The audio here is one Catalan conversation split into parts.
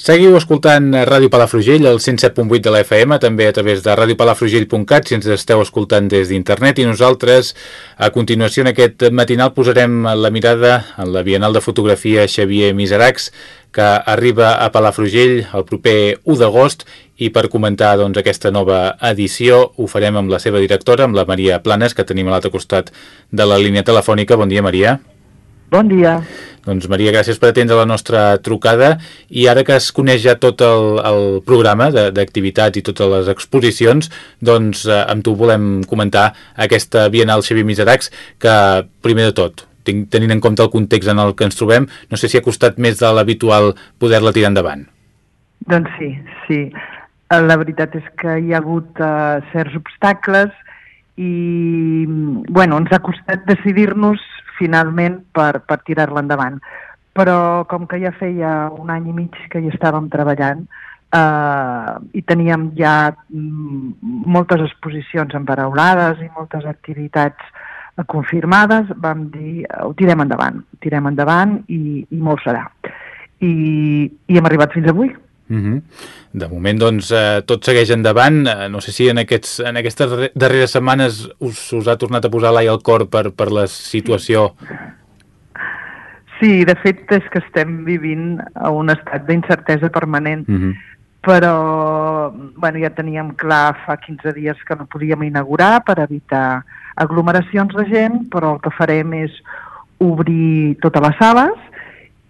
Seguiu escoltant Ràdio Palafrugell, el 107.8 de la FM, també a través de radiopalafrugell.cat, si ens esteu escoltant des d'internet, i nosaltres, a continuació, en aquest matinal, posarem la mirada en la Bienal de Fotografia Xavier Miseracs, que arriba a Palafrugell el proper 1 d'agost, i per comentar doncs, aquesta nova edició ho farem amb la seva directora, amb la Maria Planes, que tenim a l'altre costat de la línia telefònica. Bon dia, Maria. Bon dia. Doncs Maria, gràcies per atendre la nostra trucada i ara que es coneix ja tot el, el programa d'activitats i totes les exposicions, doncs eh, amb tu volem comentar aquesta Bienal Xavier Miseracs que, primer de tot, tenint en compte el context en el que ens trobem, no sé si ha costat més de l'habitual poder-la tirar endavant. Doncs sí, sí. La veritat és que hi ha hagut uh, certs obstacles i bueno, ens ha costat decidir-nos finalment per, per tirar-la endavant. Però com que ja feia un any i mig que hi estàvem treballant eh, i teníem ja mm, moltes exposicions emparaulades i moltes activitats eh, confirmades, vam dir ho tirem endavant, ho tirem endavant i, i molt serà. I, i hem arribat fins avui. Uh mhm. -huh. De moment, doncs, eh, tot segueix endavant. Eh, no sé si en, aquests, en aquestes darreres setmanes us, us ha tornat a posar l'ai al cor per, per la situació. Sí, de fet és que estem vivint a un estat d'incertesa permanent. Uh mhm. -huh. Però bueno, ja teníem clar fa 15 dies que no podíem inaugurar per evitar aglomeracions de gent, però el que farem és obrir totes les sales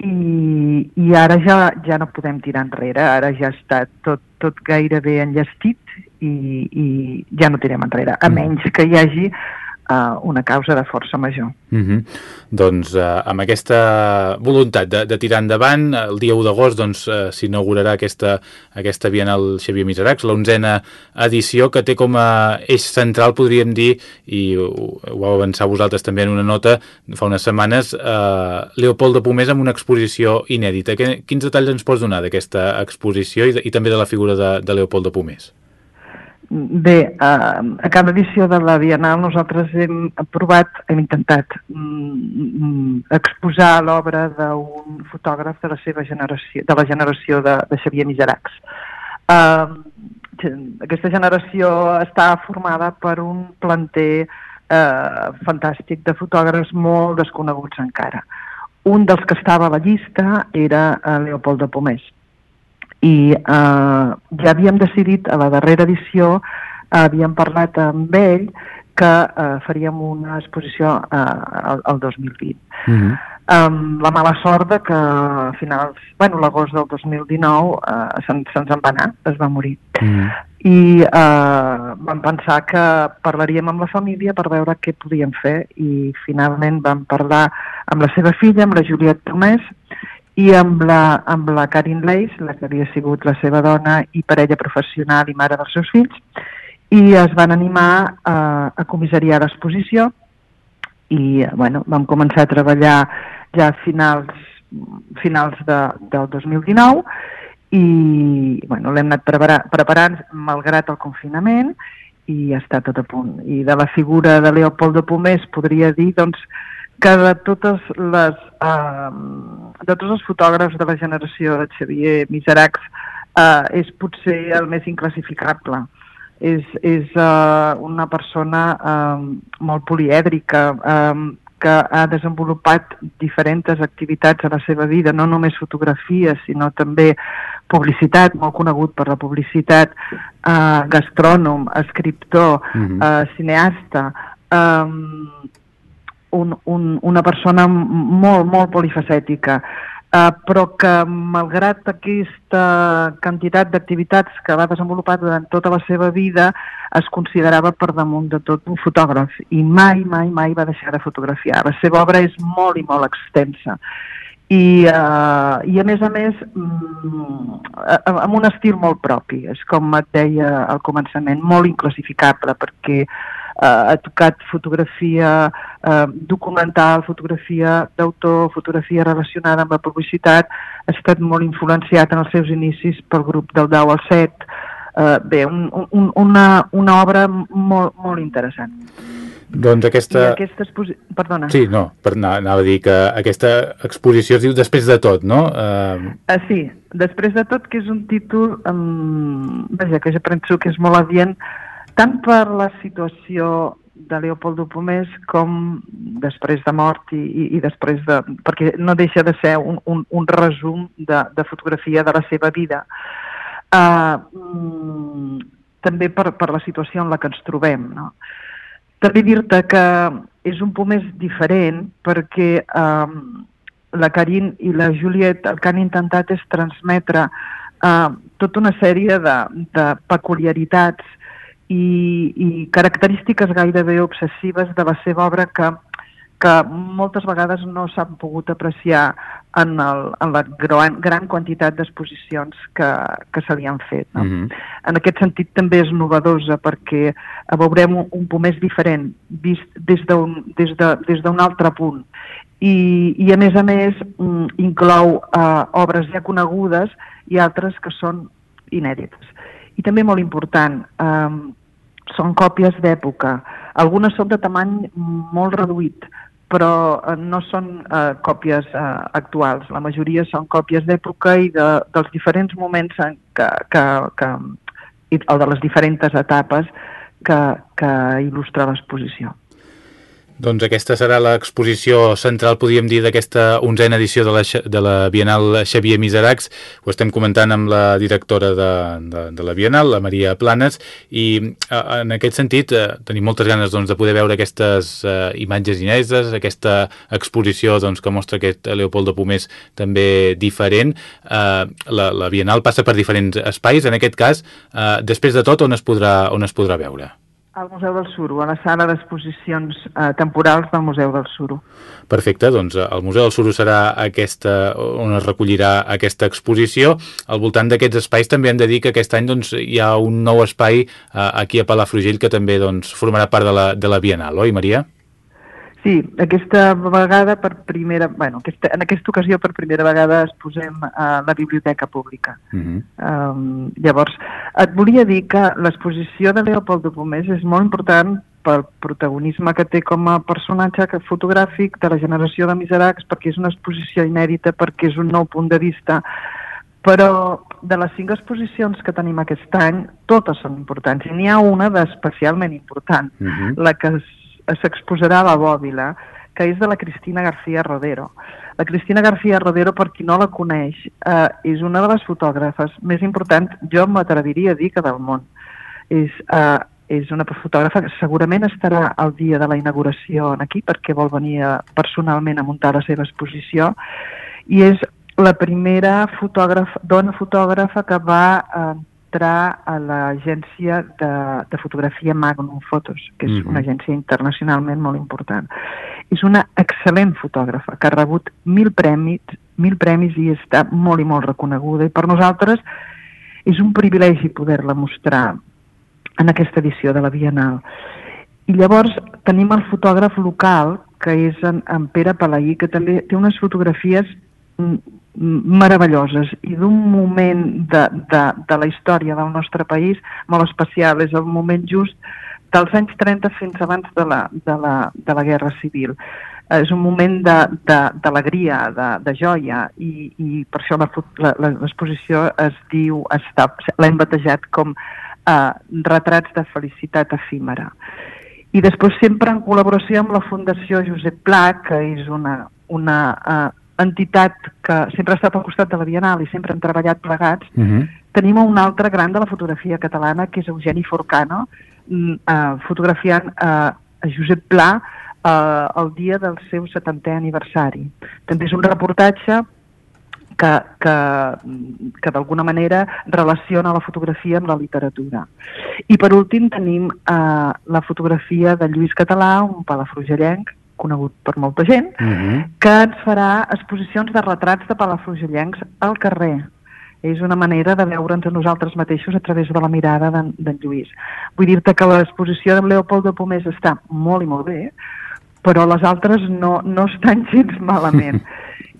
i, i ara ja, ja no podem tirar enrere, ara ja està tot, tot gairebé enllestit i, i ja no tirem enrere, a mm. menys que hi hagi uh, una causa de força major. Mm -hmm. Doncs uh, amb aquesta voluntat de, de tirar endavant, el dia 1 d'agost doncs, uh, s'inaugurarà aquesta, aquesta Bienal Xavier Miseracs, l'onzena edició que té com a eix central, podríem dir, i ho, ho vau avançar vosaltres també en una nota fa unes setmanes, uh, Leopold de Pomés amb una exposició inèdita. Quins detalls ens pots donar d'aquesta exposició i, i també de la figura de, de Leopold de Pomés? Bé, a, a cada edició de la Bienal nosaltres hem provat, hem intentat mm, exposar l'obra d'un fotògraf de la seva generació, de la generació de, de Xavier Miseracs. Uh, aquesta generació està formada per un planter uh, fantàstic de fotògrafs molt desconeguts encara. Un dels que estava a la llista era Leopold de Pomés i eh, ja havíem decidit a la darrera edició, eh, havíem parlat amb ell que eh, faríem una exposició eh, el, el 2020. Mm -hmm. Um, la mala sort de que a finals, bueno, l'agost del 2019 uh, se'ns se, en va anar, es va morir. Mm. I uh, vam pensar que parlaríem amb la família per veure què podíem fer i finalment vam parlar amb la seva filla, amb la Juliette Tomés, i amb la, amb la Karin Leis, la que havia sigut la seva dona i parella professional i mare dels seus fills, i es van animar a, a comissariar l'exposició i bueno, vam començar a treballar ja a finals, finals de, del 2019 i bueno, l'hem anat preparar, preparant malgrat el confinament i està tot a punt. I de la figura de Leopold de Pomés podria dir doncs, que de totes les uh, de tots els fotògrafs de la generació de Xavier Miseracs uh, és potser el més inclassificable. És, és uh, una persona uh, molt polièdrica, um, que ha desenvolupat diferents activitats a la seva vida, no només fotografia, sinó també publicitat, molt conegut per la publicitat, uh, gastrònom, escriptor, uh -huh. uh, cineasta, um, un, un, una persona molt, molt polifacètica, eh, però que malgrat aquesta quantitat d'activitats que va desenvolupar durant tota la seva vida es considerava per damunt de tot un fotògraf. I mai, mai, mai va deixar de fotografiar. La seva obra és molt i molt extensa. I, uh, i a més a més mm, amb un estil molt propi, és com et deia al començament, molt inclassificable perquè eh, ha tocat fotografia eh, documental, fotografia d'autor, fotografia relacionada amb la publicitat, ha estat molt influenciat en els seus inicis pel grup del 10 al 7, eh, bé, un, un, una, una obra molt, molt interessant. Doncs aquesta... I aquesta exposi... Perdona. Sí, no, per, anava a dir que aquesta exposició es diu Després de tot, no? Uh... Uh, sí, després de tot, que és un títol, um, vaja, que jo penso que és molt adient, tant per la situació de Leopoldo Pomés com després de mort i, i, i després de... perquè no deixa de ser un, un, un resum de, de fotografia de la seva vida. Uh, també per, per la situació en la que ens trobem. No? També dir-te que és un Pomés diferent perquè um, la Carin i la Juliet el que han intentat és transmetre uh, tota una sèrie de, de peculiaritats i, i característiques gairebé obsessives de la seva obra que, que moltes vegades no s'han pogut apreciar en, el, en la gran, gran quantitat d'exposicions que, que se li han fet. No? Mm -hmm. En aquest sentit també és novedosa perquè veurem un, un pomés diferent vist des d'un des de, des altre punt i, i a més a més mm, inclou eh, obres ja conegudes i altres que són inèdites. I també molt important, eh, són còpies d'època. Algunes són de tamany molt reduït, però eh, no són eh, còpies eh, actuals. La majoria són còpies d'època i de, dels diferents moments en que, que, que, o de les diferents etapes que, que il·lustra l'exposició. Doncs aquesta serà l'exposició central, podríem dir, d'aquesta onzena edició de la, de la Bienal Xavier Miseracs. Ho estem comentant amb la directora de, de, de la Bienal, la Maria Planes, i en aquest sentit eh, tenim moltes ganes doncs, de poder veure aquestes eh, imatges ineses, aquesta exposició doncs, que mostra aquest Leopoldo Pomés també diferent. Eh, la, la Bienal passa per diferents espais, en aquest cas, eh, després de tot, on es podrà, on es podrà veure? Al Museu del Suro, a la sala d'exposicions eh, temporals del Museu del Suro. Perfecte, doncs eh, el Museu del Suro serà aquesta, on es recollirà aquesta exposició. Al voltant d'aquests espais també hem de dir que aquest any doncs, hi ha un nou espai eh, aquí a Palafrugell que també doncs, formarà part de la, de la Bienal, oi Maria? Sí, aquesta vegada per primera, bueno, aquesta, en aquesta ocasió per primera vegada es posem a la biblioteca pública. Uh -huh. um, llavors, et volia dir que l'exposició de Leopoldo Pomés és molt important pel protagonisme que té com a personatge fotogràfic de la generació de Miseracs, perquè és una exposició inèdita, perquè és un nou punt de vista, però de les cinc exposicions que tenim aquest any, totes són importants, i n'hi ha una d'especialment important, uh -huh. la que es s'exposarà a la Bòbila, que és de la Cristina García Rodero. La Cristina García Rodero, per qui no la coneix, eh, és una de les fotògrafes més importants, jo m'atreviria a dir que del món. És, eh, és una fotògrafa que segurament estarà el dia de la inauguració aquí perquè vol venir a, personalment a muntar la seva exposició i és la primera fotògrafa, dona fotògrafa que va eh, entrar a l'agència de, de fotografia Magnum Photos, que és mm -hmm. una agència internacionalment molt important. És una excel·lent fotògrafa que ha rebut mil premis, mil premis i està molt i molt reconeguda. I per nosaltres és un privilegi poder-la mostrar en aquesta edició de la Bienal. I llavors tenim el fotògraf local, que és en, en Pere Palaí, que també té unes fotografies meravelloses i d'un moment de, de, de la història del nostre país molt especial. És el moment just dels anys 30 fins abans de la, de la, de la Guerra Civil. És un moment d'alegria, de, de, de, de joia, i, i per això l'exposició es diu, l'hem batejat com eh, retrats de felicitat efímera. I després sempre en col·laboració amb la Fundació Josep Pla, que és una, una eh, entitat que sempre ha estat al costat de la Bienal i sempre hem treballat plegats, uh mhm. -huh. tenim un altre gran de la fotografia catalana, que és Eugeni Forcano, mm, eh, fotografiant eh, a Josep Pla eh, el dia del seu 70è aniversari. També és un reportatge que, que, que d'alguna manera relaciona la fotografia amb la literatura. I per últim tenim eh, la fotografia de Lluís Català, un palafrugellenc, conegut per molta gent, uh mhm. -huh. que ens farà exposicions de retrats de palafrugellencs al carrer. És una manera de veure'ns a nosaltres mateixos a través de la mirada d'en Lluís. Vull dir-te que l'exposició de Leopoldo Pomés està molt i molt bé, però les altres no, no estan gens malament.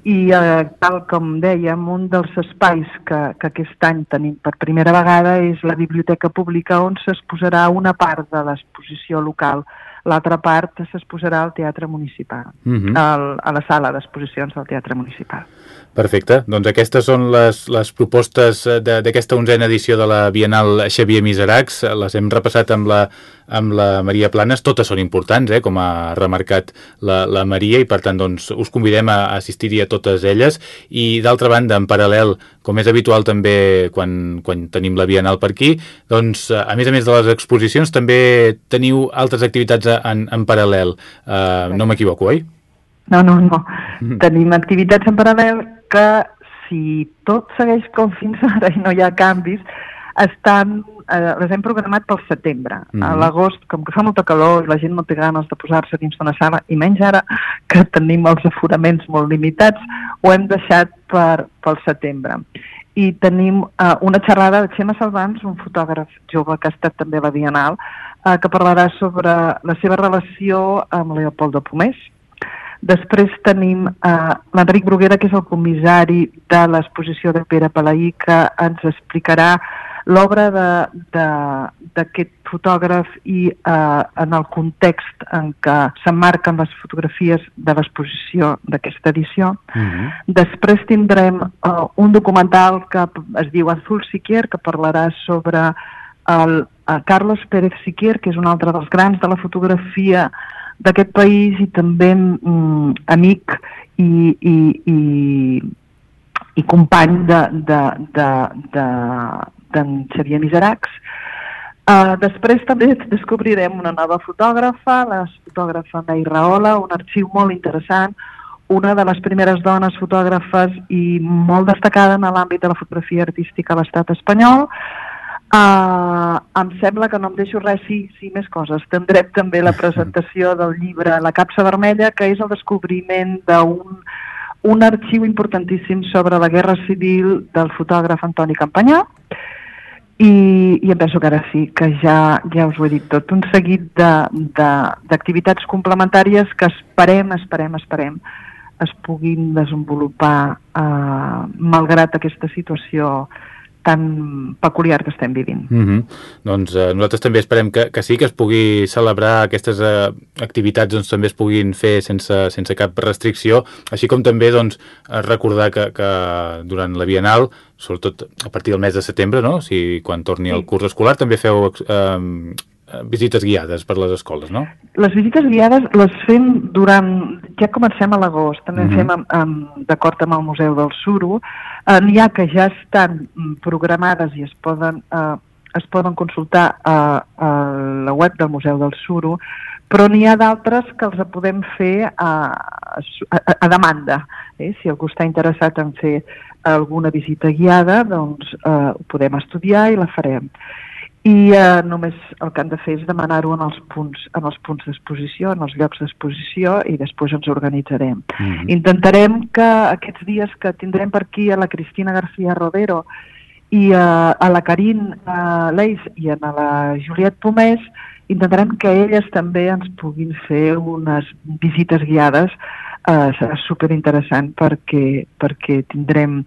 I eh, tal com dèiem, un dels espais que, que aquest any tenim per primera vegada és la Biblioteca Pública on s'exposarà una part de l'exposició local l'altra part s'exposarà al Teatre Municipal, uh -huh. al, a la sala d'exposicions del Teatre Municipal. Perfecte, doncs aquestes són les, les propostes d'aquesta onzena edició de la Bienal Xavier Miseracs, les hem repassat amb la, amb la Maria Planes, totes són importants, eh, com ha remarcat la, la Maria, i per tant doncs, us convidem a assistir-hi a totes elles, i d'altra banda, en paral·lel, com és habitual també quan, quan tenim la Bienal per aquí, doncs a més a més de les exposicions també teniu altres activitats en, en paral·lel, uh, no m'equivoco, oi? No, no, no. Mm. Tenim activitats en paral·lel que si tot segueix com fins ara i no hi ha canvis, estan, eh, les hem programat pel setembre. Mm -hmm. A l'agost, com que fa molta calor i la gent no té ganes de posar-se dins d'una sala, i menys ara que tenim els aforaments molt limitats, ho hem deixat per, pel setembre. I tenim eh, una xerrada de Xema Salvans, un fotògraf jove que ha estat també a la Bienal, eh, que parlarà sobre la seva relació amb Leopoldo Pomés. Després tenim eh, l'Enric Bruguera, que és el comissari de l'exposició de Pere Palaí, que ens explicarà l'obra d'aquest fotògraf i eh, en el context en què s'emmarquen les fotografies de l'exposició d'aquesta edició. Uh mhm. -huh. Després tindrem eh, un documental que es diu Azul Siquier, que parlarà sobre el, el Carlos Pérez Siquier, que és un altre dels grans de la fotografia d'aquest país i també mm, amic i, i, i, i company de, de, de, de, d'en Xavier Miseracs. Uh, després també descobrirem una nova fotògrafa, la fotògrafa May Rahola, un arxiu molt interessant, una de les primeres dones fotògrafes i molt destacada en l'àmbit de la fotografia artística a l'estat espanyol. Uh, em sembla que no em deixo res, sí, sí, més coses. Tindrem també la presentació del llibre La capsa vermella, que és el descobriment d'un un arxiu importantíssim sobre la guerra civil del fotògraf Antoni Campanyà, i, i em penso que ara sí, que ja, ja us ho he dit tot, un seguit d'activitats complementàries que esperem, esperem, esperem es puguin desenvolupar eh, malgrat aquesta situació tan peculiar que estem vivint. Mm -hmm. Doncs eh, nosaltres també esperem que, que sí, que es pugui celebrar aquestes eh, activitats, doncs també es puguin fer sense, sense cap restricció, així com també doncs, recordar que, que durant la Bienal sobretot a partir del mes de setembre, no? Si quan torni sí. el curs escolar també feu eh, visites guiades per les escoles, no? Les visites guiades les fem durant... Ja comencem a l'agost, també mm -hmm. fem d'acord amb el Museu del Suro. Eh, N'hi ha que ja estan programades i es poden, eh, es poden consultar a, a la web del Museu del Suro, però n'hi ha d'altres que els podem fer a, a, a demanda. Eh? Si algú està interessat en fer alguna visita guiada, doncs eh, ho podem estudiar i la farem. I eh, només el que han de fer és demanar-ho en els punts en els punts d'exposició, en els llocs d'exposició i després ens organitzarem. Mm -hmm. Intentarem que aquests dies que tindrem per aquí a la Cristina García Rodero i a, a la Carin a Leis i a la Juliet Pomés intentarem que elles també ens puguin fer unes visites guiades eh, serà super interessant perquè, perquè tindrem,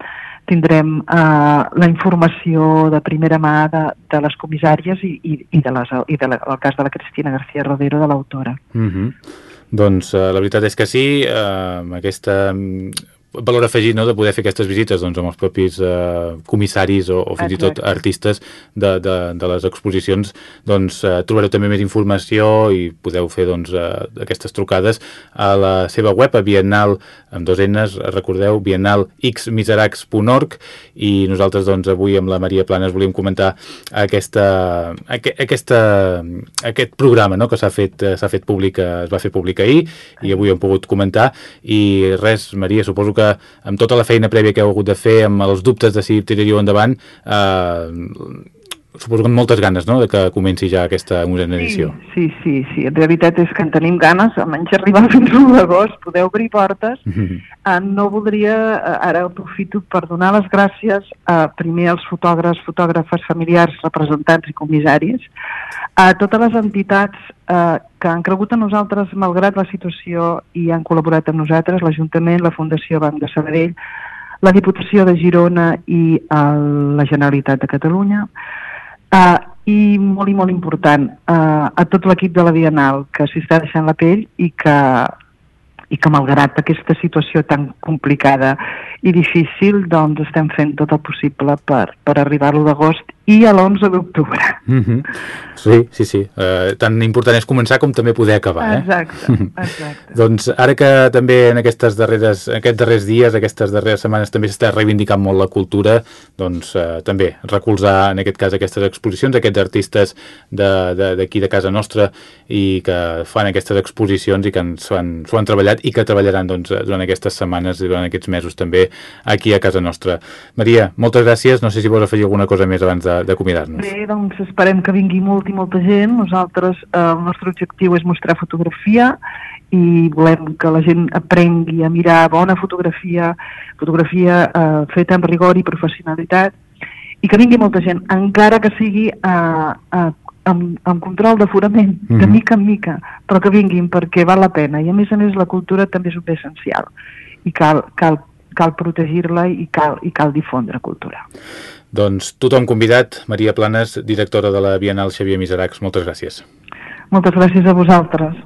tindrem eh, la informació de primera mà de, de les comissàries i, i, i, de les, i de la, el cas de la Cristina García Rodero, de l'autora. Mm -hmm. Doncs uh, la veritat és que sí, uh, aquesta valor afegit no, de poder fer aquestes visites doncs, amb els propis eh, comissaris o, o fins Exacte. i tot artistes de, de, de les exposicions doncs eh, trobareu també més informació i podeu fer doncs, eh, aquestes trucades a la seva web a Biennal amb dos enes, recordeu, biennalxmiseracs.org i nosaltres doncs avui amb la Maria Planes volíem comentar aquesta, aqu aquesta, aquest programa no, que s'ha fet, eh, fet públic, es va fer públic ahir i avui hem pogut comentar i res, Maria, suposo que que amb tota la feina prèvia que heu hagut de fer, amb els dubtes de si tiraríeu endavant, eh, suposo que amb moltes ganes, no?, de que comenci ja aquesta onzena edició. Sí, sí, sí, la veritat és que en tenim ganes, almenys arribar fins a l'agost, poder obrir portes. Mm -hmm. no voldria, uh, ara aprofito per donar les gràcies a primer als fotògrafs, fotògrafes familiars, representants i comissaris, a totes les entitats uh, que han cregut en nosaltres malgrat la situació i han col·laborat amb nosaltres, l'Ajuntament, la Fundació Banc de Sabadell, la Diputació de Girona i uh, la Generalitat de Catalunya, Uh, i molt i molt important uh, a tot l'equip de la Bienal que s'hi està deixant la pell i que, i que malgrat aquesta situació tan complicada i difícil, doncs estem fent tot el possible per, per arribar a l'1 d'agost i a l'11 d'octubre. Mm -hmm. Sí, sí, sí. Uh, tan important és començar com també poder acabar. Eh? Exacte, exacte. doncs ara que també en aquestes darreres, aquests darrers dies, aquestes darreres setmanes també s'està reivindicant molt la cultura, doncs uh, també recolzar en aquest cas aquestes exposicions, aquests artistes d'aquí de, de, de casa nostra i que fan aquestes exposicions i que s'ho han, han treballat i que treballaran doncs, durant aquestes setmanes i durant aquests mesos també aquí a casa nostra. Maria, moltes gràcies. No sé si vols afegir alguna cosa més abans d'acomiadar-nos. Bé, doncs esperem que vingui molt i molta gent. Nosaltres, eh, el nostre objectiu és mostrar fotografia i volem que la gent aprengui a mirar bona fotografia, fotografia eh, feta amb rigor i professionalitat, i que vingui molta gent, encara que sigui eh, eh, amb, amb control d'aforament, mm -hmm. de mhm. mica en mica, però que vinguin perquè val la pena. I a més a més la cultura també és un bé essencial i cal, cal, cal protegir-la i cal, i cal difondre cultura. Doncs tothom convidat, Maria Planes, directora de la Bienal Xavier Miseracs, moltes gràcies. Moltes gràcies a vosaltres.